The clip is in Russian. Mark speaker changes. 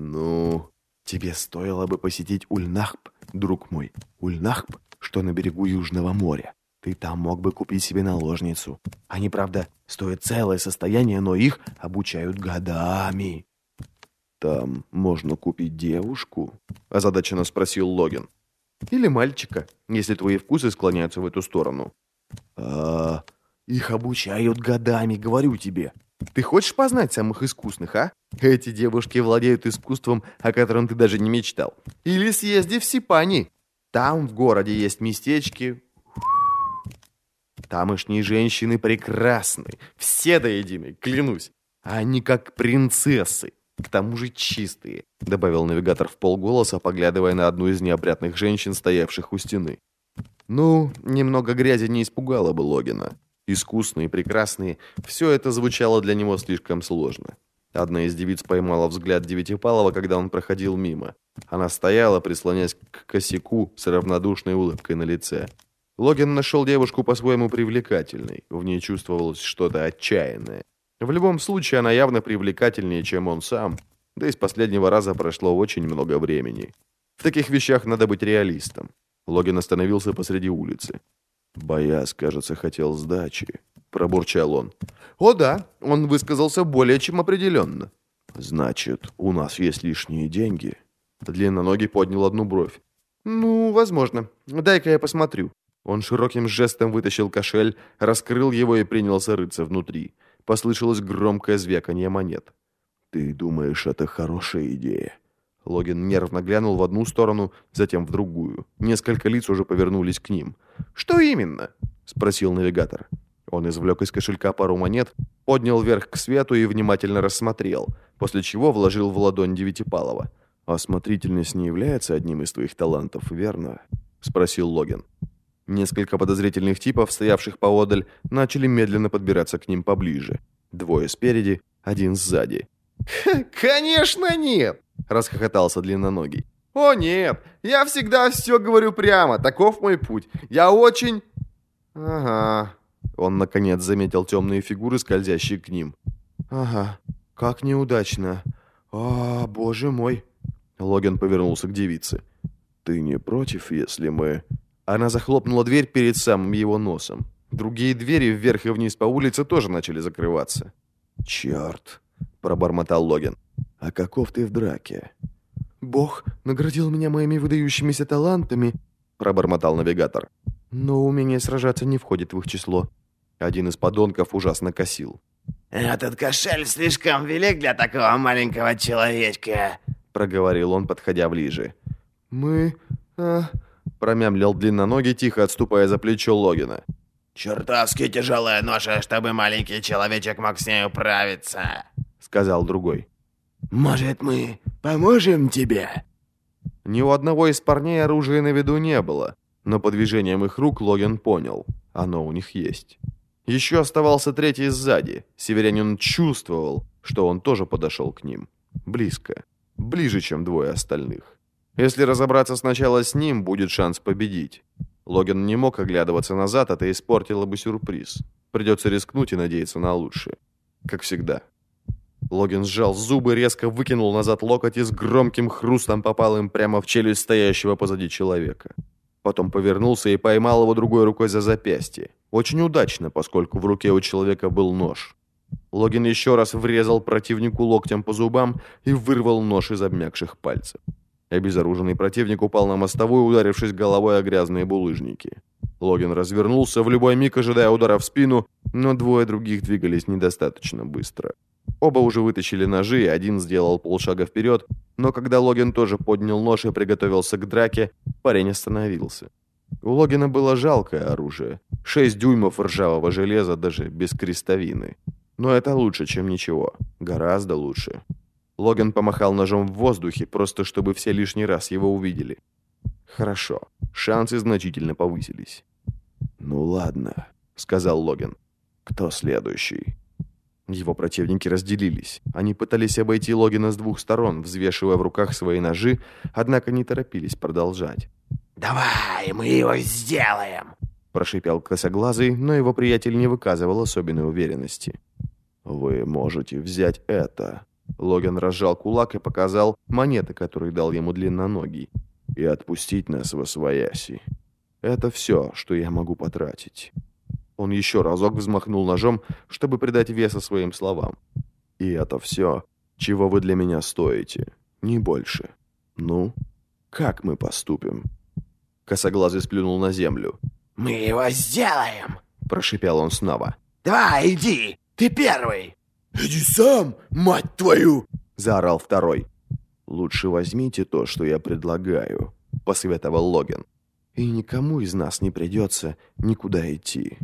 Speaker 1: «Ну, тебе стоило бы посетить Ульнахп, друг мой. Ульнахп, что на берегу Южного моря. Ты там мог бы купить себе наложницу. Они, правда, стоят целое состояние, но их обучают годами». «Там можно купить девушку?» – озадаченно спросил Логин. «Или мальчика, если твои вкусы склоняются в эту сторону». «А, их обучают годами, говорю тебе. Ты хочешь познать самых искусных, а? Эти девушки владеют искусством, о котором ты даже не мечтал. Или съезди в Сипани. Там в городе есть местечки. Тамошние женщины прекрасны. Все до единой, клянусь. Они как принцессы. К тому же чистые, добавил навигатор в полголоса, поглядывая на одну из неопрятных женщин, стоявших у стены. Ну, немного грязи не испугало бы Логина. Искусные, прекрасные, все это звучало для него слишком сложно. Одна из девиц поймала взгляд Девятипалова, когда он проходил мимо. Она стояла, прислонясь к косяку с равнодушной улыбкой на лице. Логин нашел девушку по-своему привлекательной. В ней чувствовалось что-то отчаянное. В любом случае, она явно привлекательнее, чем он сам. Да и с последнего раза прошло очень много времени. В таких вещах надо быть реалистом. Логин остановился посреди улицы. «Бояз, кажется, хотел сдачи», — пробурчал он. «О да, он высказался более чем определенно». «Значит, у нас есть лишние деньги?» Длинноногий поднял одну бровь. «Ну, возможно. Дай-ка я посмотрю». Он широким жестом вытащил кошель, раскрыл его и принялся рыться внутри. Послышалось громкое звяканье монет. «Ты думаешь, это хорошая идея?» Логин нервно глянул в одну сторону, затем в другую. Несколько лиц уже повернулись к ним. «Что именно?» — спросил навигатор. Он извлек из кошелька пару монет, поднял вверх к свету и внимательно рассмотрел, после чего вложил в ладонь Девятипалова. «Осмотрительность не является одним из твоих талантов, верно?» — спросил Логин. Несколько подозрительных типов, стоявших поодаль, начали медленно подбираться к ним поближе. Двое спереди, один сзади.
Speaker 2: «Конечно нет!» — расхохотался длинноногий. «О нет, я всегда все говорю прямо, таков мой путь. Я очень...»
Speaker 1: «Ага...» Он, наконец, заметил темные фигуры, скользящие к ним. «Ага, как неудачно. О, боже мой!» Логин повернулся к девице. «Ты не против, если мы...» Она захлопнула дверь перед самым его носом. Другие двери вверх и вниз по улице тоже начали закрываться. «Черт!» — пробормотал Логин. «А каков ты в драке?» «Бог наградил меня моими выдающимися талантами», — пробормотал навигатор. «Но умение сражаться не входит в их число». Один из подонков ужасно косил.
Speaker 3: «Этот кошель слишком велик для такого маленького человечка», —
Speaker 1: проговорил он, подходя ближе. «Мы... А...» — промямлил длинноногий, тихо отступая за плечо Логина.
Speaker 3: «Чертовски тяжелая ноша, чтобы маленький человечек мог с ней управиться», — сказал другой. «Может, мы поможем тебе?»
Speaker 1: Ни у одного из парней оружия на виду не было, но по движениям их рук Логин понял, оно у них есть. Еще оставался третий сзади. Северянин чувствовал, что он тоже подошел к ним. Близко. Ближе, чем двое остальных. Если разобраться сначала с ним, будет шанс победить. Логин не мог оглядываться назад, это испортило бы сюрприз. Придется рискнуть и надеяться на лучшее. Как всегда. Логин сжал зубы, резко выкинул назад локоть и с громким хрустом попал им прямо в челюсть стоящего позади человека. Потом повернулся и поймал его другой рукой за запястье. Очень удачно, поскольку в руке у человека был нож. Логин еще раз врезал противнику локтем по зубам и вырвал нож из обмякших пальцев. Обезоруженный противник упал на мостовую, ударившись головой о грязные булыжники. Логин развернулся, в любой миг ожидая удара в спину, но двое других двигались недостаточно быстро. Оба уже вытащили ножи, один сделал полшага вперед, но когда Логин тоже поднял нож и приготовился к драке, парень остановился. У Логина было жалкое оружие. Шесть дюймов ржавого железа даже без крестовины. Но это лучше, чем ничего. Гораздо лучше. Логин помахал ножом в воздухе, просто чтобы все лишний раз его увидели. Хорошо. Шансы значительно повысились. «Ну ладно», — сказал Логин. «Кто следующий?» Его противники разделились. Они пытались обойти Логина с двух сторон, взвешивая в руках свои ножи, однако не торопились продолжать.
Speaker 3: «Давай, мы его сделаем!»
Speaker 1: Прошипел косоглазый, но его приятель не выказывал особенной уверенности. «Вы можете взять это», Логан разжал кулак и показал монеты, которые дал ему длинноногий. «И отпустить нас во свояси. Это все, что я могу потратить». Он еще разок взмахнул ножом, чтобы придать веса своим словам. «И это все, чего вы для меня стоите, не больше. Ну, как мы поступим?» Косоглазый сплюнул на землю.
Speaker 3: «Мы его сделаем!»
Speaker 1: – прошипел он снова.
Speaker 3: «Давай, иди! Ты первый!»
Speaker 2: «Иди сам, мать твою!»
Speaker 1: – заорал второй. «Лучше возьмите то, что я предлагаю», – посоветовал Логин. «И никому из нас не придется никуда идти».